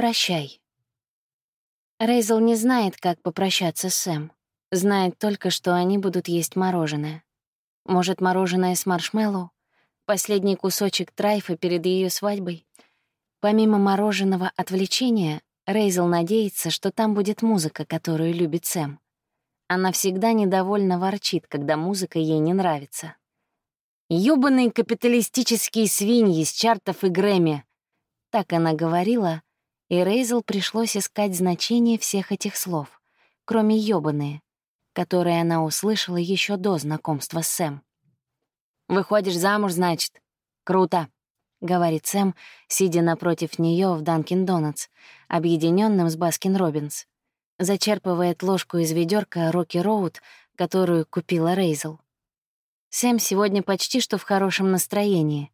«Прощай». Рейзел не знает, как попрощаться с Сэм. Знает только, что они будут есть мороженое. Может, мороженое с маршмеллоу? Последний кусочек трайфа перед ее свадьбой? Помимо мороженого отвлечения, Рейзел надеется, что там будет музыка, которую любит Сэм. Она всегда недовольно ворчит, когда музыка ей не нравится. «Ёбаные капиталистические свиньи с чартов и Грэмми!» Так она говорила, и Рейзел пришлось искать значение всех этих слов, кроме «ёбаные», которые она услышала еще до знакомства с Сэм. «Выходишь замуж, значит? Круто!» — говорит Сэм, сидя напротив нее в Данкин Донатс, объединенным с Баскин Робинс. Зачерпывает ложку из ведерка Рокки Роуд, которую купила Рейзел. Сэм сегодня почти что в хорошем настроении.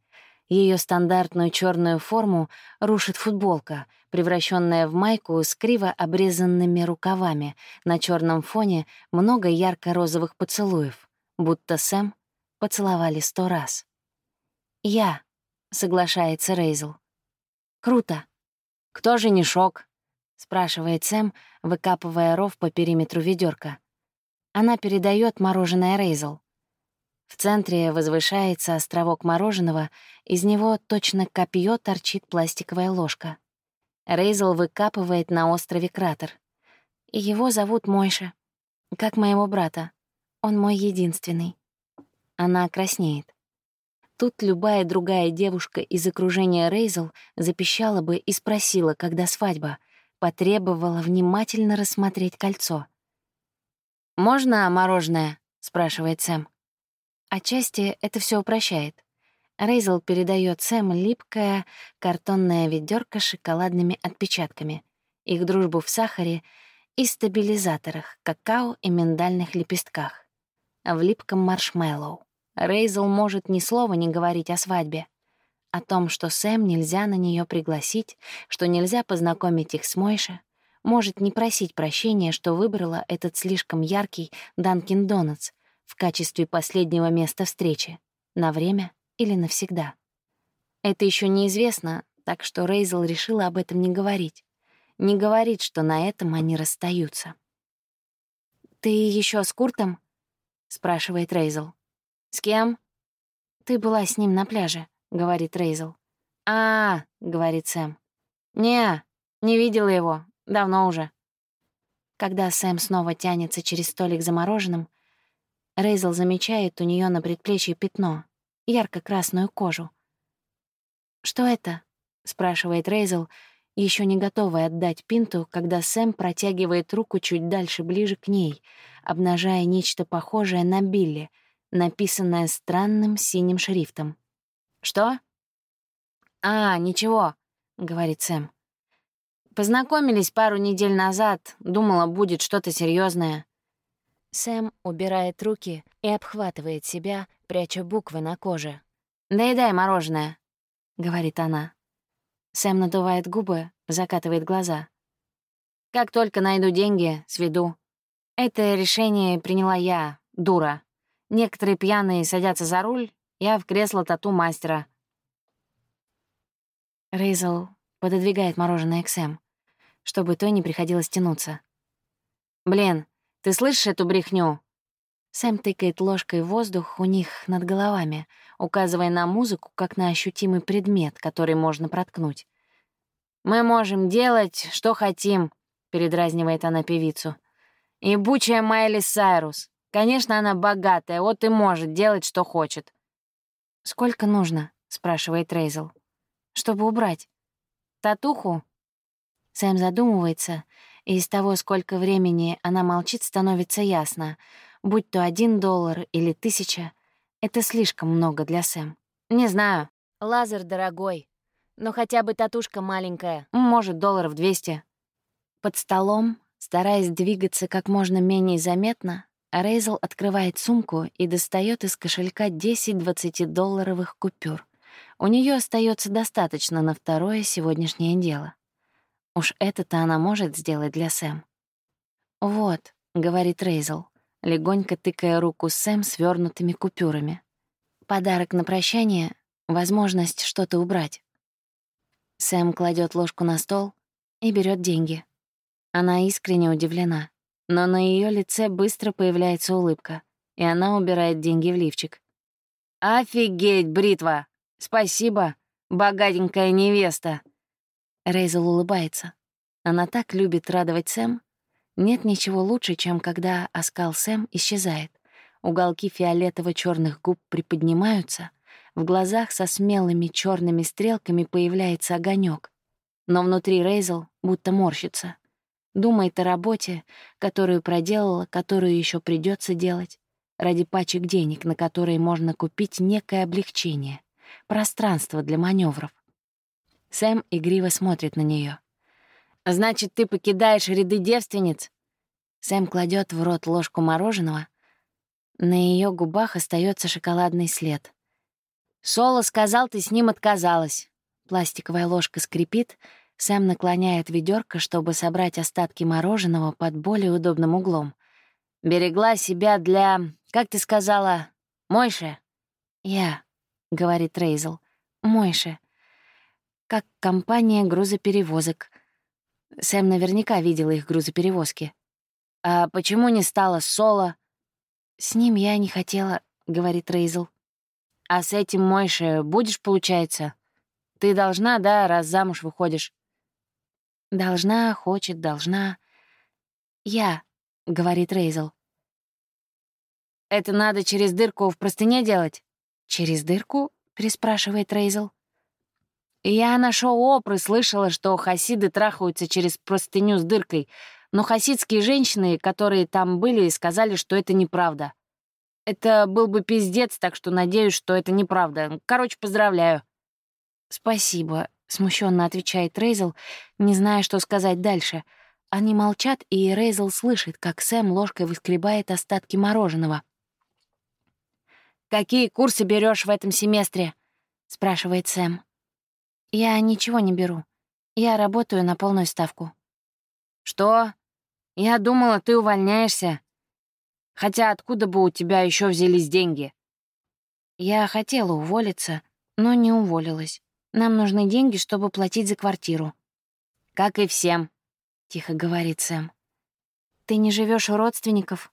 Ее стандартную черную форму рушит футболка, превращенная в майку с криво обрезанными рукавами. На черном фоне много ярко-розовых поцелуев, будто Сэм поцеловали сто раз. «Я», — соглашается Рейзел. «Круто. Кто же не шок?» — спрашивает Сэм, выкапывая ров по периметру ведерка. Она передает мороженое Рейзел. В центре возвышается островок мороженого, из него точно копье торчит пластиковая ложка. Рейзел выкапывает на острове кратер. Его зовут Мойша, как моего брата. Он мой единственный. Она краснеет. Тут любая другая девушка из окружения Рейзел запищала бы и спросила, когда свадьба, потребовала внимательно рассмотреть кольцо. «Можно мороженое?» — спрашивает Сэм. Отчасти это все упрощает. Рейзел передает Сэм липкое картонное ведерко с шоколадными отпечатками, их дружбу в сахаре и стабилизаторах, какао и миндальных лепестках, в липком маршмеллоу. Рейзел может ни слова не говорить о свадьбе, о том, что Сэм нельзя на нее пригласить, что нельзя познакомить их с Мойше, может не просить прощения, что выбрала этот слишком яркий Данкин Донатс в качестве последнего места встречи, на время или навсегда. Это еще неизвестно, так что Рейзел решила об этом не говорить. Не говорить, что на этом они расстаются. «Ты еще с Куртом?» — спрашивает Рейзел. «С кем?» «Ты была с ним на пляже», — говорит Рейзел. а, -а, -а говорит Сэм. «Не, не видела его. Давно уже». Когда Сэм снова тянется через столик за мороженым, Рейзел замечает у нее на предплечье пятно, ярко-красную кожу. «Что это?» — спрашивает Рейзел, еще не готовая отдать пинту, когда Сэм протягивает руку чуть дальше, ближе к ней, обнажая нечто похожее на Билли — написанное странным синим шрифтом. «Что?» «А, ничего», — говорит Сэм. «Познакомились пару недель назад, думала, будет что-то серьезное. Сэм убирает руки и обхватывает себя, пряча буквы на коже. «Доедай мороженое», — говорит она. Сэм надувает губы, закатывает глаза. «Как только найду деньги, сведу. Это решение приняла я, дура». Некоторые пьяные садятся за руль, я в кресло тату-мастера. Рейзел пододвигает мороженое к Сэм, чтобы той не приходилось тянуться. «Блин, ты слышишь эту брехню?» Сэм тыкает ложкой воздух у них над головами, указывая на музыку как на ощутимый предмет, который можно проткнуть. «Мы можем делать, что хотим», — передразнивает она певицу. «Ебучая Майли Сайрус. Конечно, она богатая, вот и может делать, что хочет. «Сколько нужно?» — спрашивает Рейзел. «Чтобы убрать?» «Татуху?» Сэм задумывается, и из того, сколько времени она молчит, становится ясно. Будь то один доллар или тысяча, это слишком много для Сэм. «Не знаю. Лазер дорогой. Но хотя бы татушка маленькая. Может, долларов двести». Под столом, стараясь двигаться как можно менее заметно, Рейзел открывает сумку и достает из кошелька 10 20-долларовых купюр. У нее остается достаточно на второе сегодняшнее дело. Уж это-то она может сделать для Сэм. «Вот», — говорит Рейзел, легонько тыкая руку Сэм свернутыми купюрами. «Подарок на прощание — возможность что-то убрать». Сэм кладет ложку на стол, и берет деньги. Она искренне удивлена, но на ее лице быстро появляется улыбка, и она убирает деньги в лифчик. «Офигеть, бритва! Спасибо, богатенькая невеста!» Рейзел улыбается. Она так любит радовать Сэм. Нет ничего лучше, чем когда оскал Сэм исчезает. Уголки фиолетово черных губ приподнимаются, в глазах со смелыми черными стрелками появляется огонек, но внутри Рейзел будто морщится. Думает о работе, которую проделала, которую еще придется делать, ради пачек денег, на которые можно купить некое облегчение, пространство для маневров. Сэм игриво смотрит на нее. «Значит, ты покидаешь ряды девственниц?» Сэм кладет в рот ложку мороженого. На ее губах остается шоколадный след. «Соло сказал, ты с ним отказалась». Пластиковая ложка скрипит, Сэм наклоняет ведерко, чтобы собрать остатки мороженого под более удобным углом. «Берегла себя для... как ты сказала? Мойше?» «Я», — говорит Рейзел. «Мойше. Как компания грузоперевозок». Сэм наверняка видела их грузоперевозки. «А почему не стала соло?» «С ним я не хотела», — говорит Рейзел. «А с этим Мойше будешь, получается? Ты должна, да, раз замуж выходишь?» Должна, хочет, должна. Я, — говорит Рейзел. «Это надо через дырку в простыне делать?» «Через дырку?» — переспрашивает Рейзел. «Я на шоу Опры слышала, что хасиды трахаются через простыню с дыркой, но хасидские женщины, которые там были, сказали, что это неправда. Это был бы пиздец, так что надеюсь, что это неправда. Короче, поздравляю». «Спасибо», — смущенно отвечает Рейзел, не зная, что сказать дальше. Они молчат, и Рейзел слышит, как Сэм ложкой выскребает остатки мороженого. «Какие курсы берешь в этом семестре?» — спрашивает Сэм. «Я ничего не беру. Я работаю на полную ставку». «Что? Я думала, ты увольняешься. Хотя откуда бы у тебя еще взялись деньги?» Я хотела уволиться, но не уволилась. Нам нужны деньги, чтобы платить за квартиру». «Как и всем», — тихо говорит Сэм. «Ты не живешь у родственников?»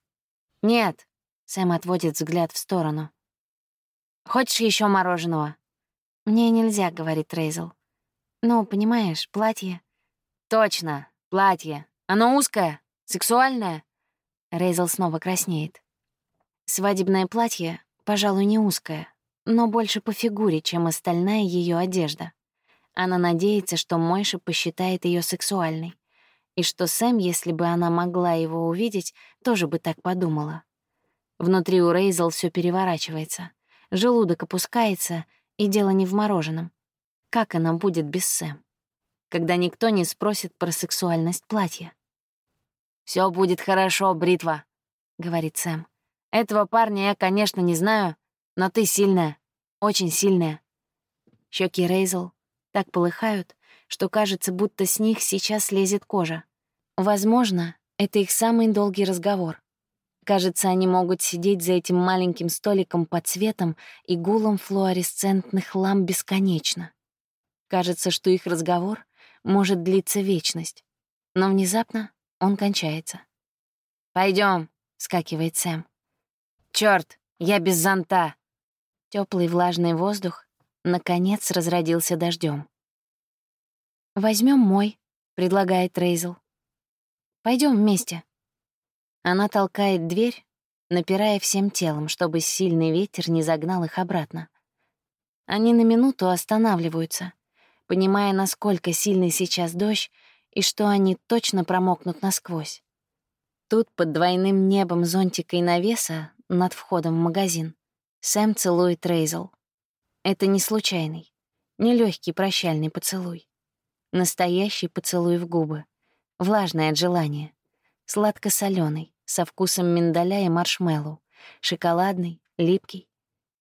«Нет», — Сэм отводит взгляд в сторону. «Хочешь еще мороженого?» «Мне нельзя», — говорит Рейзел. «Ну, понимаешь, платье». «Точно, платье. Оно узкое, сексуальное?» Рейзел снова краснеет. «Свадебное платье, пожалуй, не узкое но больше по фигуре, чем остальная ее одежда. Она надеется, что Мойша посчитает ее сексуальной, и что Сэм, если бы она могла его увидеть, тоже бы так подумала. Внутри у Рейзел все переворачивается, желудок опускается, и дело не в мороженом. Как она будет без Сэм? Когда никто не спросит про сексуальность платья. Все будет хорошо, Бритва», — говорит Сэм. «Этого парня я, конечно, не знаю, но ты сильная, очень сильная. Щеки Рейзел так полыхают, что кажется, будто с них сейчас лезет кожа. Возможно, это их самый долгий разговор. Кажется, они могут сидеть за этим маленьким столиком под светом и гулом флуоресцентных ламп бесконечно. Кажется, что их разговор может длиться вечность. Но внезапно он кончается. Пойдем, скакивает Сэм. Черт, я без зонта. Теплый влажный воздух наконец разродился дождем. Возьмем мой, предлагает Рейзел. Пойдем вместе. Она толкает дверь, напирая всем телом, чтобы сильный ветер не загнал их обратно. Они на минуту останавливаются, понимая, насколько сильный сейчас дождь и что они точно промокнут насквозь. Тут под двойным небом зонтика и навеса над входом в магазин Сэм целует Рейзел. Это не случайный, не легкий прощальный поцелуй. Настоящий поцелуй в губы, влажный от желания, сладко соленый со вкусом миндаля и маршмеллоу, шоколадный, липкий.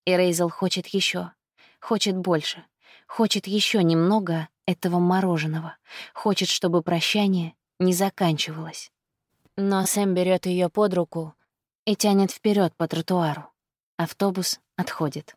И Рейзел хочет еще, хочет больше, хочет еще немного этого мороженого, хочет, чтобы прощание не заканчивалось. Но Сэм берет ее под руку и тянет вперед по тротуару. Автобус отходит.